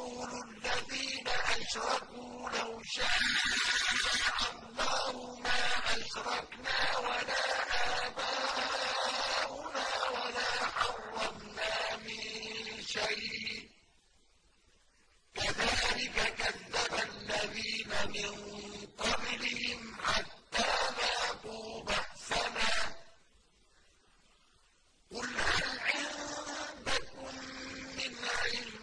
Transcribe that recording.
يَقُولُ الَّذِينَ أَشْرَكُوا لَوْ شَاءَ اللَّهُ مَا أَشْرَكْنَا وَلَا آبَاؤُنَا وَلَا حَرَّمْنَا مِن شَيْءٍ ۚ. كَذَٰلِكَ كَذَّبَ الَّذِينَ مِن قَبْلِهِمْ حَتَّىٰ ذَاقُوا بَأْسَنَا ۗ. قُلْ هَلْ عِندَكُم مِّنْ عِلْمٍ